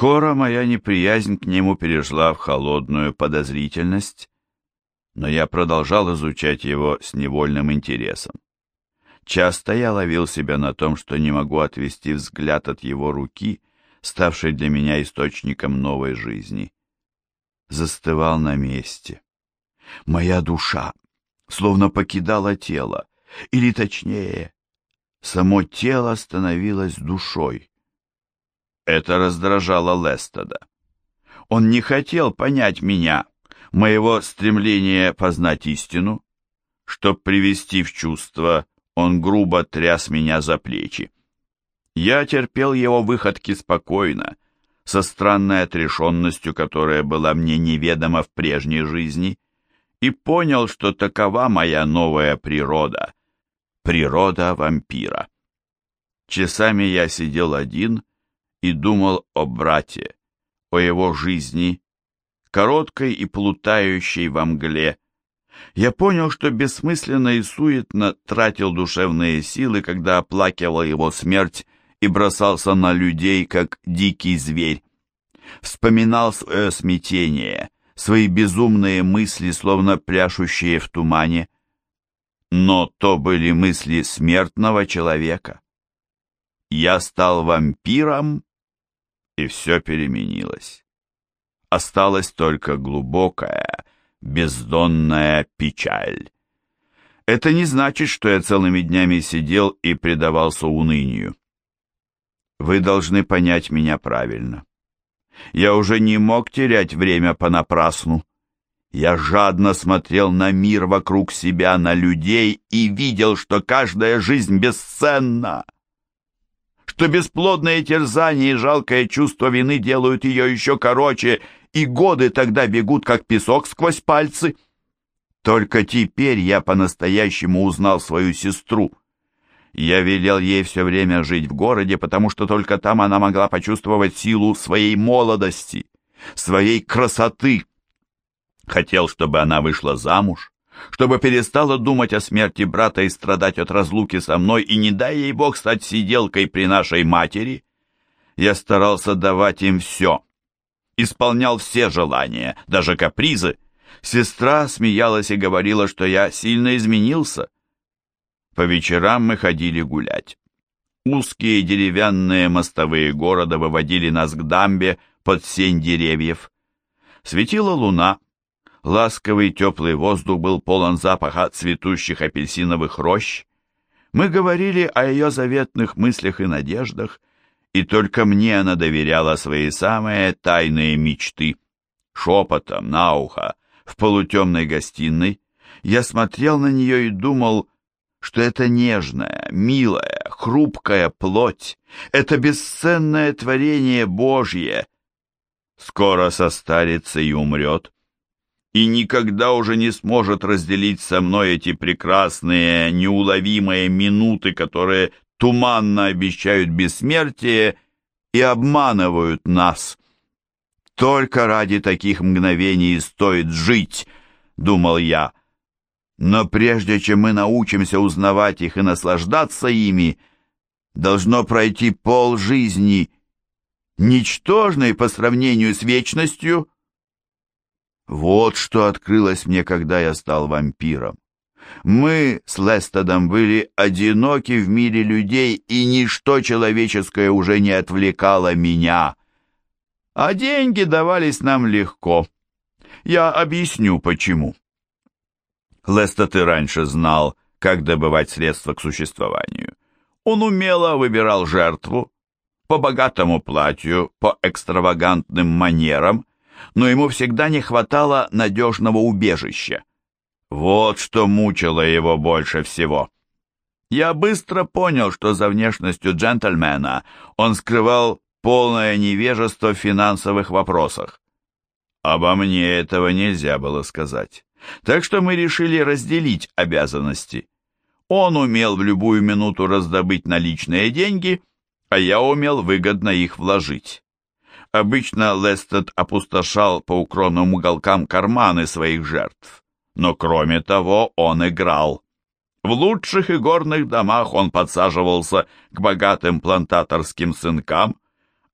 Скоро моя неприязнь к нему перешла в холодную подозрительность, но я продолжал изучать его с невольным интересом. Часто я ловил себя на том, что не могу отвести взгляд от его руки, ставшей для меня источником новой жизни. Застывал на месте. Моя душа словно покидала тело, или точнее, само тело становилось душой. Это раздражало Лестода. Он не хотел понять меня, моего стремления познать истину. Чтоб привести в чувство, он грубо тряс меня за плечи. Я терпел его выходки спокойно, со странной отрешенностью, которая была мне неведома в прежней жизни, и понял, что такова моя новая природа, природа вампира. Часами я сидел один и думал о брате, о его жизни, короткой и плутающей во мгле. Я понял, что бессмысленно и суетно тратил душевные силы, когда оплакивал его смерть и бросался на людей, как дикий зверь. Вспоминал свое смятение, свои безумные мысли, словно пляшущие в тумане. Но то были мысли смертного человека. Я стал вампиром, и все переменилось. Осталась только глубокая, бездонная печаль. Это не значит, что я целыми днями сидел и предавался унынию. Вы должны понять меня правильно. Я уже не мог терять время понапрасну. Я жадно смотрел на мир вокруг себя, на людей и видел, что каждая жизнь бесценна что бесплодное терзание и жалкое чувство вины делают ее еще короче, и годы тогда бегут, как песок сквозь пальцы. Только теперь я по-настоящему узнал свою сестру. Я велел ей все время жить в городе, потому что только там она могла почувствовать силу своей молодости, своей красоты. Хотел, чтобы она вышла замуж, чтобы перестала думать о смерти брата и страдать от разлуки со мной, и не дай ей Бог стать сиделкой при нашей матери. Я старался давать им все, исполнял все желания, даже капризы. Сестра смеялась и говорила, что я сильно изменился. По вечерам мы ходили гулять. Узкие деревянные мостовые города выводили нас к дамбе под сень деревьев. Светила луна, Ласковый теплый воздух был полон запаха цветущих апельсиновых рощ. Мы говорили о ее заветных мыслях и надеждах, и только мне она доверяла свои самые тайные мечты. Шепотом, на ухо, в полутемной гостиной, я смотрел на нее и думал, что это нежная, милая, хрупкая плоть, это бесценное творение Божье. Скоро состарится и умрет, и никогда уже не сможет разделить со мной эти прекрасные, неуловимые минуты, которые туманно обещают бессмертие и обманывают нас. Только ради таких мгновений стоит жить, думал я. Но прежде чем мы научимся узнавать их и наслаждаться ими, должно пройти пол жизни, ничтожной по сравнению с вечностью, вот что открылось мне, когда я стал вампиром. Мы с Лестедом были одиноки в мире людей, и ничто человеческое уже не отвлекало меня. А деньги давались нам легко. Я объясню, почему. Лестед и раньше знал, как добывать средства к существованию. Он умело выбирал жертву, по богатому платью, по экстравагантным манерам, но ему всегда не хватало надежного убежища. Вот что мучило его больше всего. Я быстро понял, что за внешностью джентльмена он скрывал полное невежество в финансовых вопросах. Обо мне этого нельзя было сказать. Так что мы решили разделить обязанности. Он умел в любую минуту раздобыть наличные деньги, а я умел выгодно их вложить. Обычно Лестед опустошал по укромным уголкам карманы своих жертв. Но кроме того он играл. В лучших игорных домах он подсаживался к богатым плантаторским сынкам,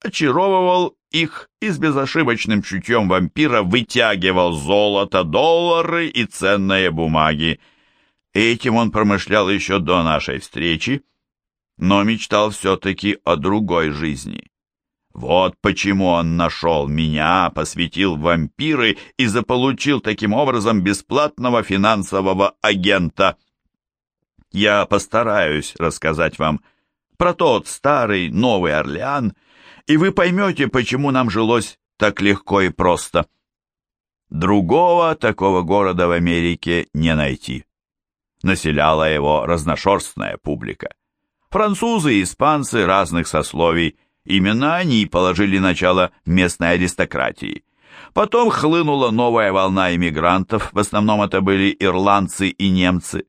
очаровывал их и с безошибочным чутьем вампира вытягивал золото, доллары и ценные бумаги. Этим он промышлял еще до нашей встречи, но мечтал все-таки о другой жизни. Вот почему он нашел меня, посвятил вампиры и заполучил таким образом бесплатного финансового агента. Я постараюсь рассказать вам про тот старый Новый Орлеан, и вы поймете, почему нам жилось так легко и просто. Другого такого города в Америке не найти. Населяла его разношерстная публика. Французы и испанцы разных сословий, именно они положили начало местной аристократии. Потом хлынула новая волна иммигрантов, в основном это были ирландцы и немцы.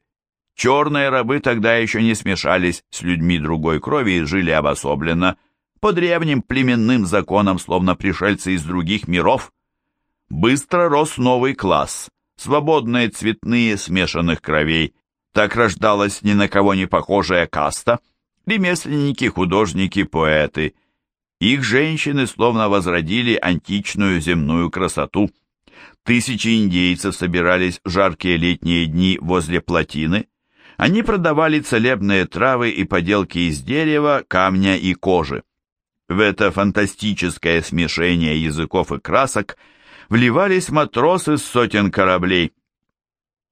Черные рабы тогда еще не смешались с людьми другой крови и жили обособленно, по древним племенным законам, словно пришельцы из других миров. Быстро рос новый класс, свободные цветные смешанных кровей. Так рождалась ни на кого не похожая каста, ремесленники, художники, поэты. Их женщины словно возродили античную земную красоту. Тысячи индейцев собирались в жаркие летние дни возле плотины, они продавали целебные травы и поделки из дерева, камня и кожи. В это фантастическое смешение языков и красок вливались матросы с сотен кораблей.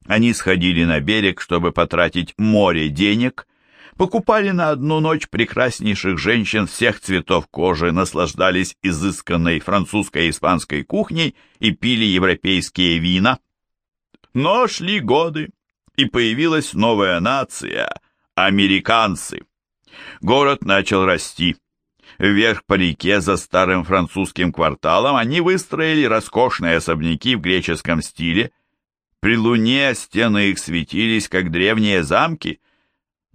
Они сходили на берег, чтобы потратить море денег, покупали на одну ночь прекраснейших женщин всех цветов кожи, наслаждались изысканной французской и испанской кухней и пили европейские вина. Но шли годы, и появилась новая нация – американцы. Город начал расти. Вверх по реке за старым французским кварталом они выстроили роскошные особняки в греческом стиле. При луне стены их светились, как древние замки.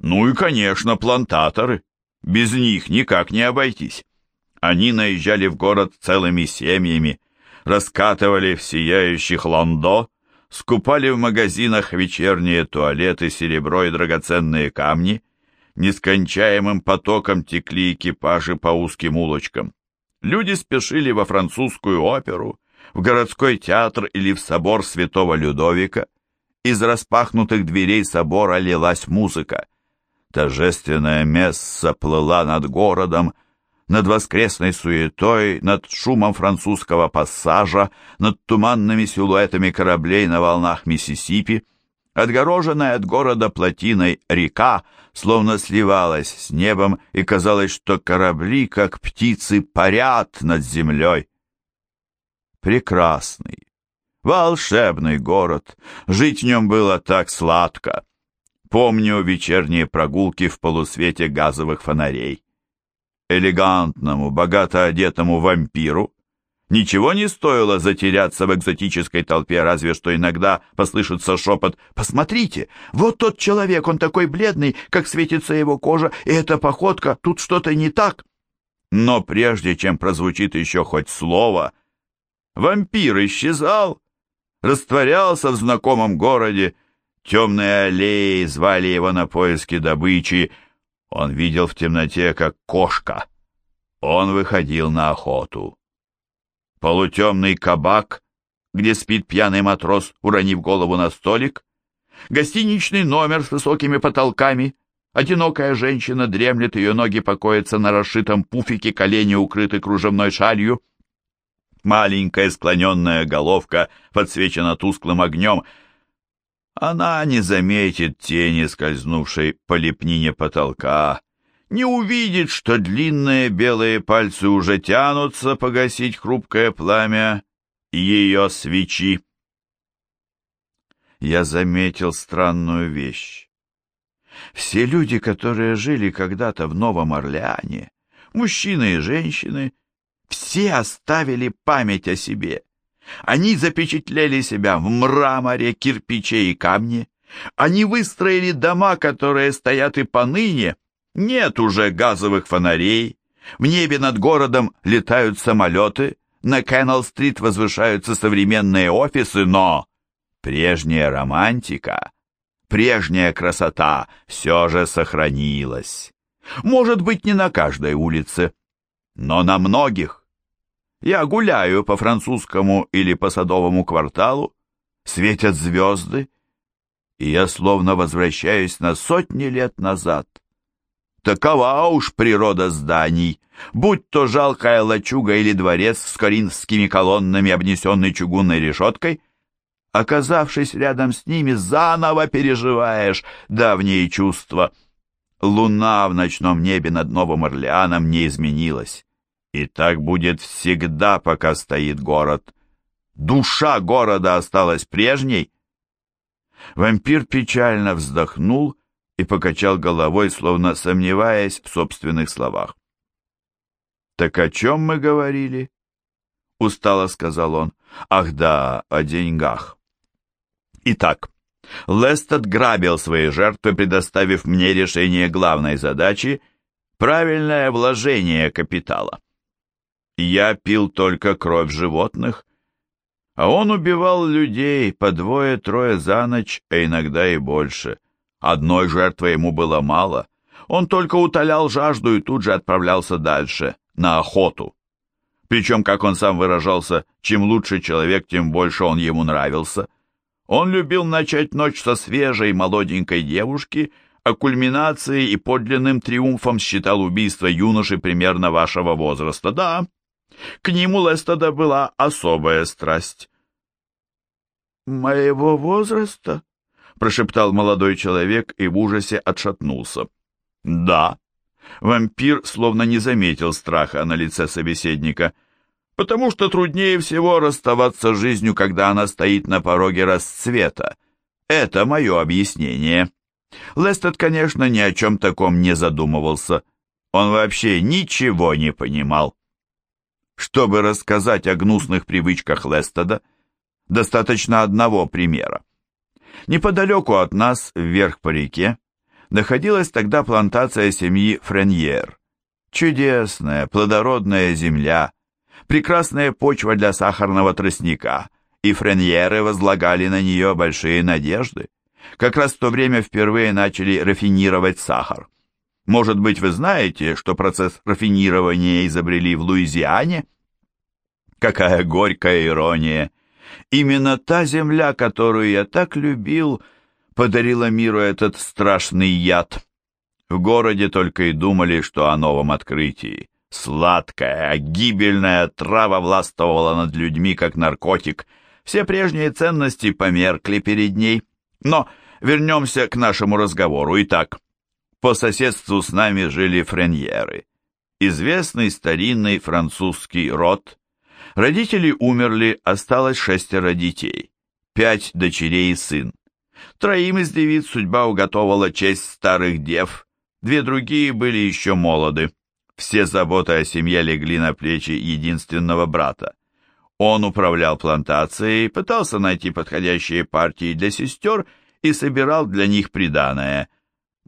Ну и, конечно, плантаторы. Без них никак не обойтись. Они наезжали в город целыми семьями, раскатывали в сияющих ландо, скупали в магазинах вечерние туалеты, серебро и драгоценные камни, нескончаемым потоком текли экипажи по узким улочкам. Люди спешили во французскую оперу, в городской театр или в собор святого Людовика. Из распахнутых дверей собора лилась музыка. Торжественная месса плыла над городом, над воскресной суетой, над шумом французского пассажа, над туманными силуэтами кораблей на волнах Миссисипи. Отгороженная от города плотиной река словно сливалась с небом, и казалось, что корабли, как птицы, парят над землей. Прекрасный, волшебный город, жить в нем было так сладко. Помню вечерние прогулки в полусвете газовых фонарей элегантному, богато одетому вампиру ничего не стоило затеряться в экзотической толпе, разве что иногда послышится шепот «Посмотрите, вот тот человек, он такой бледный, как светится его кожа, и эта походка, тут что-то не так». Но прежде чем прозвучит еще хоть слово, вампир исчезал, растворялся в знакомом городе, темные аллеи звали его на поиски добычи, он видел в темноте, как кошка. Он выходил на охоту. Полутемный кабак, где спит пьяный матрос, уронив голову на столик. Гостиничный номер с высокими потолками. Одинокая женщина дремлет, ее ноги покоятся на расшитом пуфике, колени укрыты кружевной шалью. Маленькая склоненная головка подсвечена тусклым огнем — она не заметит тени, скользнувшей по лепнине потолка, не увидит, что длинные белые пальцы уже тянутся погасить хрупкое пламя ее свечи. Я заметил странную вещь. Все люди, которые жили когда-то в Новом Орлеане, мужчины и женщины, все оставили память о себе. Они запечатлели себя в мраморе, кирпиче и камне. Они выстроили дома, которые стоят и поныне. Нет уже газовых фонарей. В небе над городом летают самолеты. На Кеннелл-стрит возвышаются современные офисы, но прежняя романтика, прежняя красота все же сохранилась. Может быть, не на каждой улице, но на многих. Я гуляю по французскому или по садовому кварталу, светят звезды, и я словно возвращаюсь на сотни лет назад. Такова уж природа зданий, будь то жалкая лачуга или дворец с коринфскими колоннами, обнесенный чугунной решеткой, оказавшись рядом с ними, заново переживаешь давние чувства. Луна в ночном небе над Новым Орлеаном не изменилась. И так будет всегда, пока стоит город. Душа города осталась прежней. Вампир печально вздохнул и покачал головой, словно сомневаясь в собственных словах. «Так о чем мы говорили?» — устало сказал он. «Ах да, о деньгах». Итак, Лестед грабил свои жертвы, предоставив мне решение главной задачи — правильное вложение капитала. Я пил только кровь животных, а он убивал людей по двое-трое за ночь, а иногда и больше — Одной жертвы ему было мало. Он только утолял жажду и тут же отправлялся дальше, на охоту. Причем, как он сам выражался, чем лучше человек, тем больше он ему нравился. Он любил начать ночь со свежей молоденькой девушки, а кульминацией и подлинным триумфом считал убийство юноши примерно вашего возраста. Да, к нему Лестеда была особая страсть. «Моего возраста?» прошептал молодой человек и в ужасе отшатнулся. «Да». Вампир словно не заметил страха на лице собеседника, потому что труднее всего расставаться с жизнью, когда она стоит на пороге расцвета. Это мое объяснение. Лестед, конечно, ни о чем таком не задумывался. Он вообще ничего не понимал. Чтобы рассказать о гнусных привычках Лестеда, достаточно одного примера. Неподалеку от нас, вверх по реке, находилась тогда плантация семьи Френьер. Чудесная, плодородная земля, прекрасная почва для сахарного тростника, и Френьеры возлагали на нее большие надежды. Как раз в то время впервые начали рафинировать сахар. Может быть, вы знаете, что процесс рафинирования изобрели в Луизиане? Какая горькая ирония! Именно та земля, которую я так любил, подарила миру этот страшный яд. В городе только и думали, что о новом открытии. Сладкая, гибельная трава властвовала над людьми, как наркотик. Все прежние ценности померкли перед ней. Но вернемся к нашему разговору. Итак, по соседству с нами жили френьеры. Известный старинный французский род, Родители умерли, осталось шестеро детей, пять дочерей и сын. Троим из девиц судьба уготовала честь старых дев, две другие были еще молоды. Все заботы о семье легли на плечи единственного брата. Он управлял плантацией, пытался найти подходящие партии для сестер и собирал для них приданое.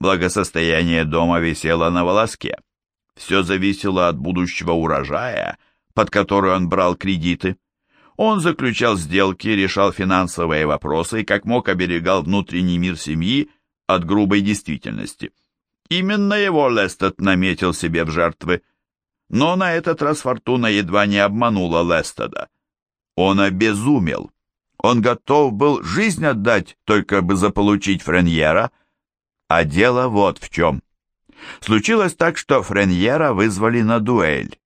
Благосостояние дома висело на волоске. Все зависело от будущего урожая – под которую он брал кредиты. Он заключал сделки, решал финансовые вопросы и как мог оберегал внутренний мир семьи от грубой действительности. Именно его Лестед наметил себе в жертвы. Но на этот раз Фортуна едва не обманула Лестеда. Он обезумел. Он готов был жизнь отдать, только бы заполучить Френьера. А дело вот в чем. Случилось так, что Френьера вызвали на дуэль.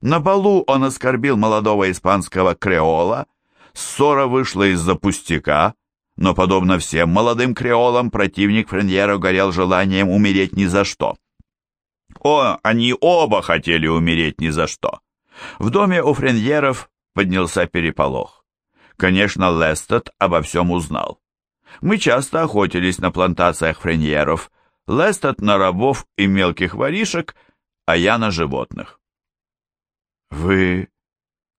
На балу он оскорбил молодого испанского креола, ссора вышла из-за пустяка, но, подобно всем молодым креолам, противник Френьера горел желанием умереть ни за что. О, они оба хотели умереть ни за что. В доме у Френьеров поднялся переполох. Конечно, Лестед обо всем узнал. Мы часто охотились на плантациях Френьеров, Лестед на рабов и мелких воришек, а я на животных. «Вы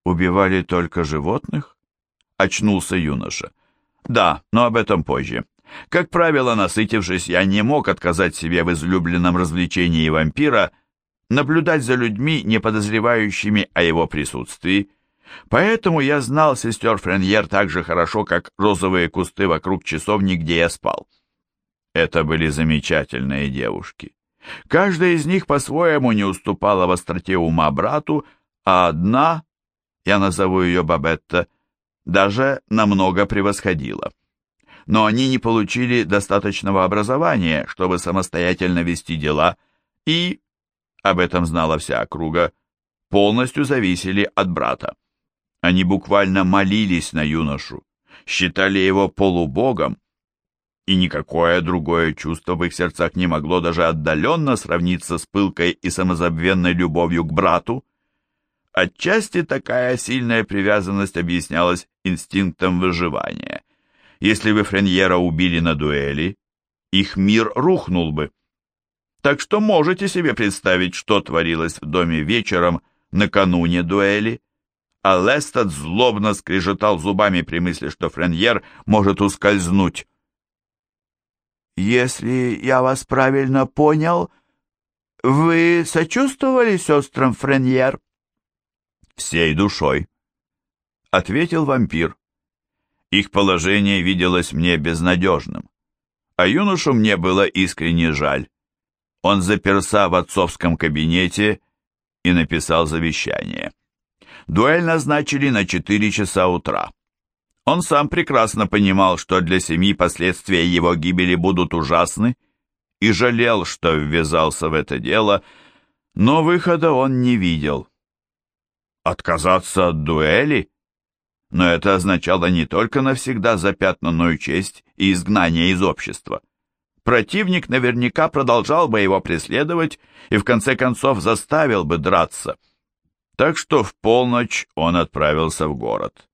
убивали только животных?» — очнулся юноша. «Да, но об этом позже. Как правило, насытившись, я не мог отказать себе в излюбленном развлечении вампира наблюдать за людьми, не подозревающими о его присутствии. Поэтому я знал сестер Френьер так же хорошо, как розовые кусты вокруг часовни, где я спал. Это были замечательные девушки. Каждая из них по-своему не уступала в остроте ума брату, а одна, я назову ее Бабетта, даже намного превосходила. Но они не получили достаточного образования, чтобы самостоятельно вести дела, и, об этом знала вся округа, полностью зависели от брата. Они буквально молились на юношу, считали его полубогом, и никакое другое чувство в их сердцах не могло даже отдаленно сравниться с пылкой и самозабвенной любовью к брату. Отчасти такая сильная привязанность объяснялась инстинктом выживания. Если бы Френьера убили на дуэли, их мир рухнул бы. Так что можете себе представить, что творилось в доме вечером накануне дуэли? А Лестед злобно скрежетал зубами при мысли, что Френьер может ускользнуть. «Если я вас правильно понял, вы сочувствовали сестрам Френьер?» всей душой», — ответил вампир. Их положение виделось мне безнадежным, а юношу мне было искренне жаль. Он заперся в отцовском кабинете и написал завещание. Дуэль назначили на 4 часа утра. Он сам прекрасно понимал, что для семьи последствия его гибели будут ужасны, и жалел, что ввязался в это дело, но выхода он не видел. Отказаться от дуэли? Но это означало не только навсегда запятнанную честь и изгнание из общества. Противник наверняка продолжал бы его преследовать и в конце концов заставил бы драться. Так что в полночь он отправился в город.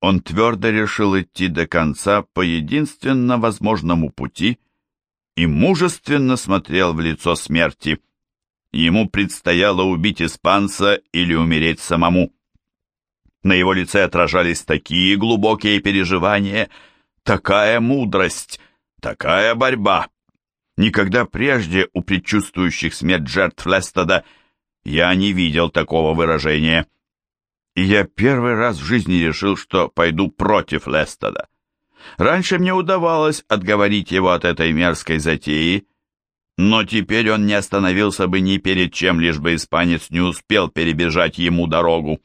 Он твердо решил идти до конца по единственно возможному пути и мужественно смотрел в лицо смерти – Ему предстояло убить испанца или умереть самому. На его лице отражались такие глубокие переживания, такая мудрость, такая борьба. Никогда прежде у предчувствующих смерть жертв Лестода я не видел такого выражения. И я первый раз в жизни решил, что пойду против Лестода. Раньше мне удавалось отговорить его от этой мерзкой затеи, но теперь он не остановился бы ни перед чем, лишь бы испанец не успел перебежать ему дорогу.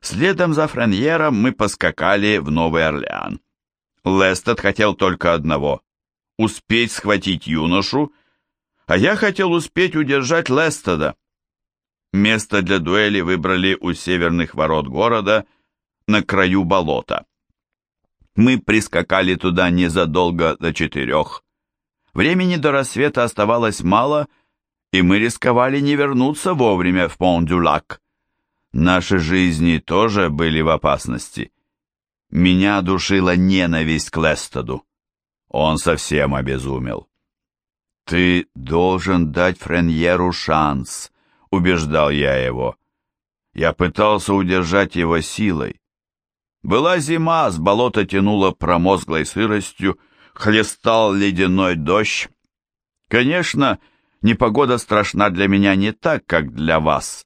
Следом за Френьером мы поскакали в Новый Орлеан. Лестед хотел только одного — успеть схватить юношу, а я хотел успеть удержать Лестеда. Место для дуэли выбрали у северных ворот города, на краю болота. Мы прискакали туда незадолго до четырех. Времени до рассвета оставалось мало, и мы рисковали не вернуться вовремя в Пон-Дюлак. Наши жизни тоже были в опасности. Меня душила ненависть к Лестоду. Он совсем обезумел. «Ты должен дать Френьеру шанс», — убеждал я его. Я пытался удержать его силой. Была зима, с болота тянуло промозглой сыростью, хлестал ледяной дождь. Конечно, непогода страшна для меня не так, как для вас.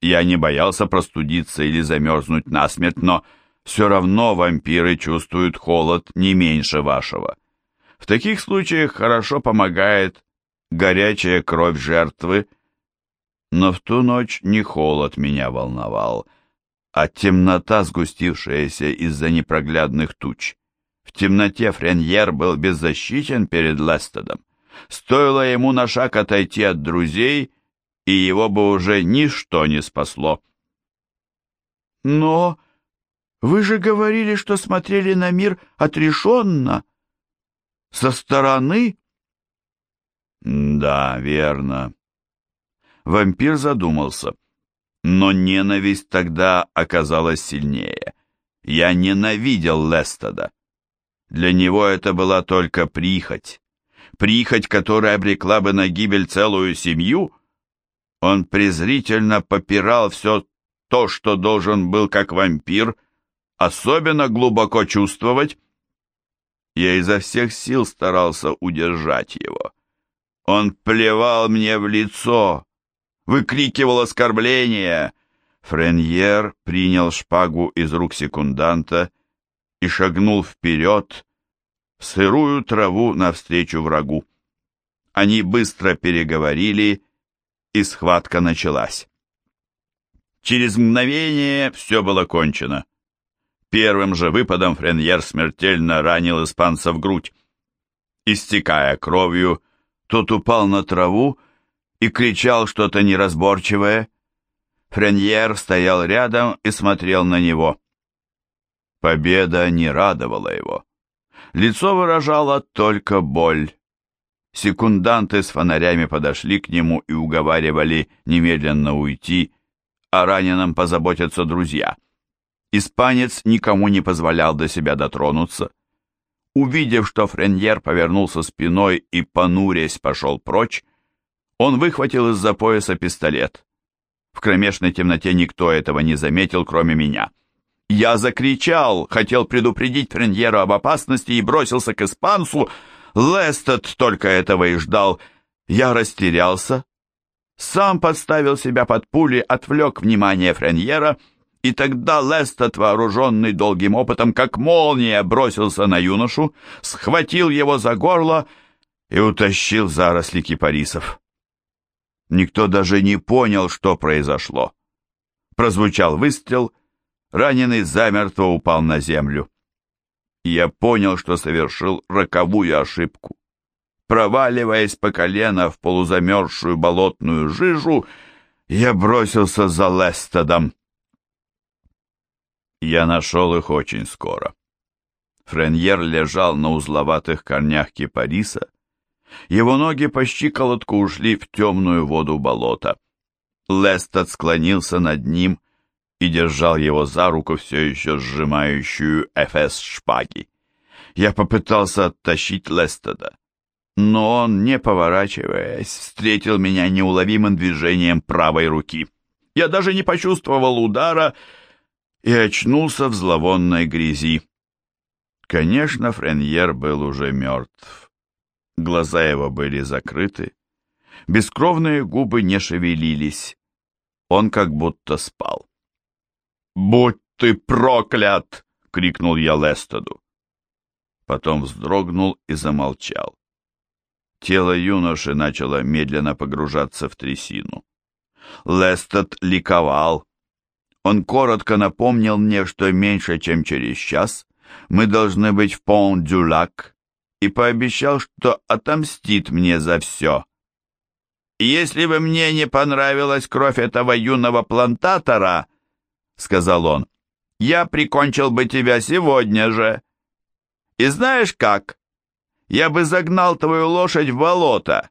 Я не боялся простудиться или замерзнуть насмерть, но все равно вампиры чувствуют холод не меньше вашего. В таких случаях хорошо помогает горячая кровь жертвы, но в ту ночь не холод меня волновал, а темнота, сгустившаяся из-за непроглядных туч. В темноте Френьер был беззащитен перед Лестедом. Стоило ему на шаг отойти от друзей, и его бы уже ничто не спасло. «Но вы же говорили, что смотрели на мир отрешенно, со стороны?» «Да, верно». Вампир задумался. Но ненависть тогда оказалась сильнее. Я ненавидел Лестеда. Для него это была только прихоть. Прихоть, которая обрекла бы на гибель целую семью. Он презрительно попирал все то, что должен был как вампир, особенно глубоко чувствовать. Я изо всех сил старался удержать его. Он плевал мне в лицо, выкрикивал оскорбления. Френьер принял шпагу из рук секунданта и шагнул вперед, в сырую траву навстречу врагу. Они быстро переговорили, и схватка началась. Через мгновение все было кончено. Первым же выпадом Френьер смертельно ранил испанца в грудь. Истекая кровью, тот упал на траву и кричал что-то неразборчивое. Френьер стоял рядом и смотрел на него. Победа не радовала его. Лицо выражало только боль. Секунданты с фонарями подошли к нему и уговаривали немедленно уйти, о раненом позаботятся друзья. Испанец никому не позволял до себя дотронуться. Увидев, что Френьер повернулся спиной и, понурясь, пошел прочь, он выхватил из-за пояса пистолет. В кромешной темноте никто этого не заметил, кроме меня. Я закричал, хотел предупредить Френьера об опасности и бросился к испанцу. Лестед только этого и ждал. Я растерялся, сам подставил себя под пули, отвлек внимание Френьера, и тогда Лестед, вооруженный долгим опытом, как молния, бросился на юношу, схватил его за горло и утащил заросли кипарисов. Никто даже не понял, что произошло. Прозвучал выстрел, раненый замертво упал на землю. Я понял, что совершил роковую ошибку. Проваливаясь по колено в полузамерзшую болотную жижу, я бросился за Лестедом. Я нашел их очень скоро. Френьер лежал на узловатых корнях кипариса. Его ноги по щиколотку ушли в темную воду болота. Лестед склонился над ним и держал его за руку, все еще сжимающую эфес шпаги. Я попытался оттащить Лестеда но он, не поворачиваясь, встретил меня неуловимым движением правой руки. Я даже не почувствовал удара и очнулся в зловонной грязи. Конечно, Френьер был уже мертв. Глаза его были закрыты, бескровные губы не шевелились. Он как будто спал. «Будь ты проклят!» — крикнул я Лестеду. Потом вздрогнул и замолчал. Тело юноши начало медленно погружаться в трясину. Лестед ликовал. Он коротко напомнил мне, что меньше чем через час мы должны быть в Пон-Дюлак, и пообещал, что отомстит мне за все. «Если бы мне не понравилась кровь этого юного плантатора, — сказал он, — я прикончил бы тебя сегодня же. И знаешь как? Я бы загнал твою лошадь в болото.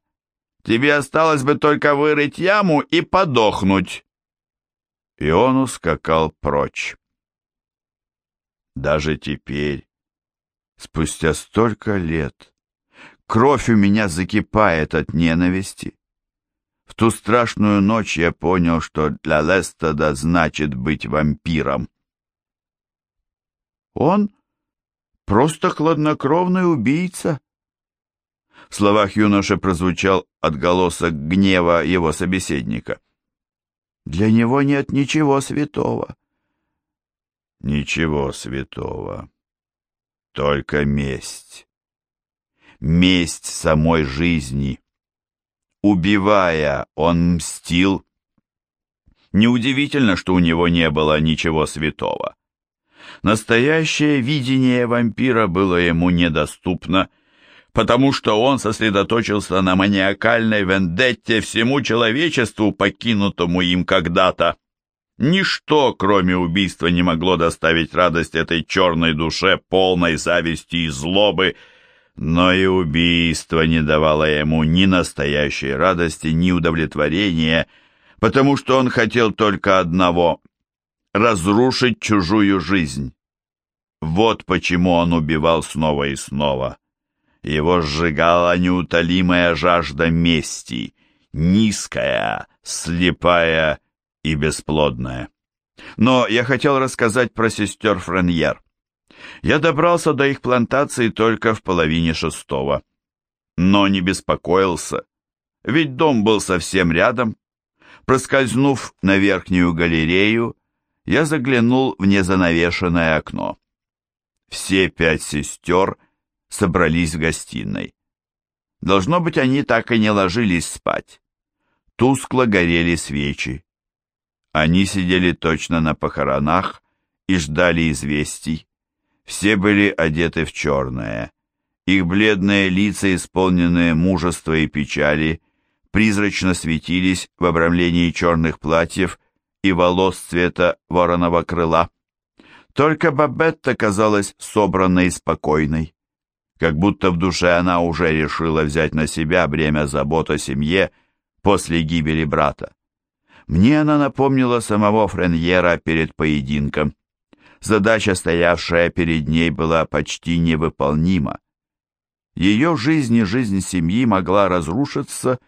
Тебе осталось бы только вырыть яму и подохнуть. И он ускакал прочь. Даже теперь, спустя столько лет, кровь у меня закипает от ненависти. В ту страшную ночь я понял, что для Лестеда значит быть вампиром. Он просто хладнокровный убийца, в словах юноши прозвучал отголосок гнева его собеседника. «Для него нет ничего святого». «Ничего святого. Только месть. Месть самой жизни. Убивая, он мстил. Неудивительно, что у него не было ничего святого. Настоящее видение вампира было ему недоступно, потому что он сосредоточился на маниакальной вендетте всему человечеству, покинутому им когда-то. Ничто, кроме убийства, не могло доставить радость этой черной душе, полной зависти и злобы, но и убийство не давало ему ни настоящей радости, ни удовлетворения, потому что он хотел только одного — разрушить чужую жизнь. Вот почему он убивал снова и снова. Его сжигала неутолимая жажда мести, низкая, слепая и бесплодная. Но я хотел рассказать про сестер Френьер. Я добрался до их плантации только в половине шестого. Но не беспокоился, ведь дом был совсем рядом. Проскользнув на верхнюю галерею, я заглянул в незанавешенное окно. Все пять сестер — собрались в гостиной. Должно быть, они так и не ложились спать. Тускло горели свечи. Они сидели точно на похоронах и ждали известий. Все были одеты в черное. Их бледные лица, исполненные мужества и печали, призрачно светились в обрамлении черных платьев и волос цвета вороного крыла. Только Бабетта казалась собранной и спокойной, как будто в душе она уже решила взять на себя бремя забот о семье после гибели брата. Мне она напомнила самого Френьера перед поединком. Задача, стоявшая перед ней, была почти невыполнима. Ее жизнь и жизнь семьи могла разрушиться,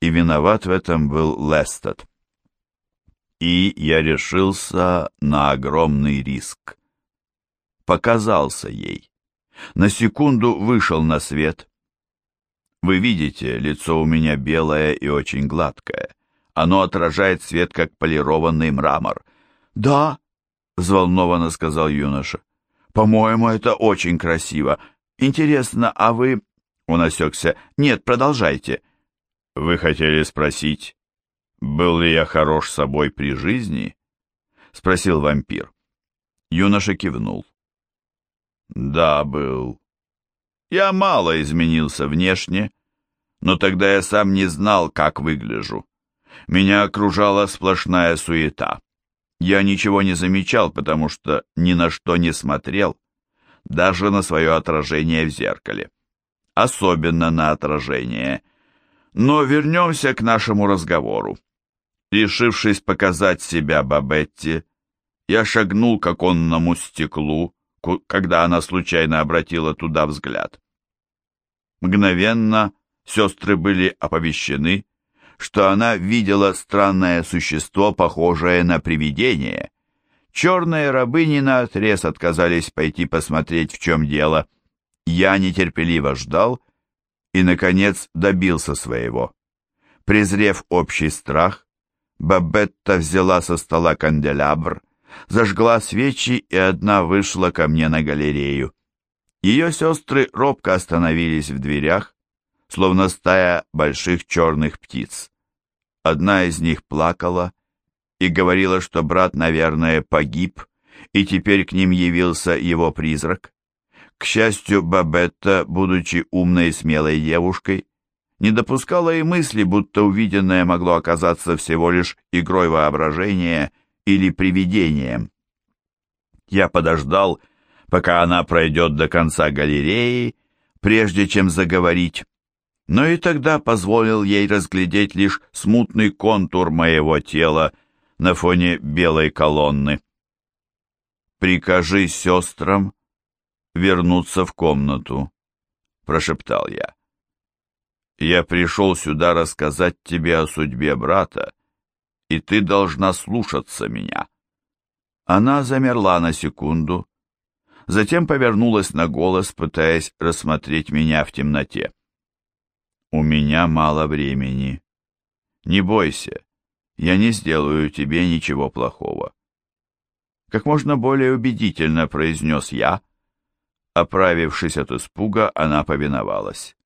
и виноват в этом был Лестед. И я решился на огромный риск. Показался ей. На секунду вышел на свет. Вы видите, лицо у меня белое и очень гладкое. Оно отражает свет, как полированный мрамор. «Да», — взволнованно сказал юноша, — «по-моему, это очень красиво. Интересно, а вы...» Он осекся. «Нет, продолжайте». «Вы хотели спросить, был ли я хорош собой при жизни?» Спросил вампир. Юноша кивнул. «Да, был. Я мало изменился внешне, но тогда я сам не знал, как выгляжу. Меня окружала сплошная суета. Я ничего не замечал, потому что ни на что не смотрел, даже на свое отражение в зеркале. Особенно на отражение. Но вернемся к нашему разговору. Решившись показать себя Бабетти, я шагнул к оконному стеклу, когда она случайно обратила туда взгляд. Мгновенно сестры были оповещены, что она видела странное существо, похожее на привидение. Черные рабыни наотрез отказались пойти посмотреть, в чем дело. Я нетерпеливо ждал и, наконец, добился своего. Презрев общий страх, Бабетта взяла со стола канделябр, зажгла свечи и одна вышла ко мне на галерею. Ее сестры робко остановились в дверях, словно стая больших черных птиц. Одна из них плакала и говорила, что брат, наверное, погиб, и теперь к ним явился его призрак. К счастью, Бабетта, будучи умной и смелой девушкой, не допускала и мысли, будто увиденное могло оказаться всего лишь игрой воображения или привидением. Я подождал, пока она пройдет до конца галереи, прежде чем заговорить, но и тогда позволил ей разглядеть лишь смутный контур моего тела на фоне белой колонны. «Прикажи сестрам вернуться в комнату», — прошептал я. «Я пришел сюда рассказать тебе о судьбе брата, и ты должна слушаться меня». Она замерла на секунду, затем повернулась на голос, пытаясь рассмотреть меня в темноте. «У меня мало времени. Не бойся, я не сделаю тебе ничего плохого». Как можно более убедительно произнес я. Оправившись от испуга, она повиновалась.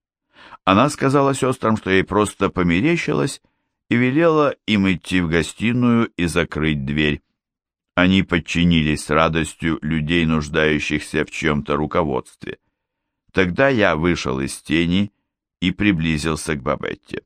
Она сказала сестрам, что ей просто померещилось, и велела им идти в гостиную и закрыть дверь. Они подчинились с радостью людей, нуждающихся в чьем-то руководстве. Тогда я вышел из тени и приблизился к Бабетте.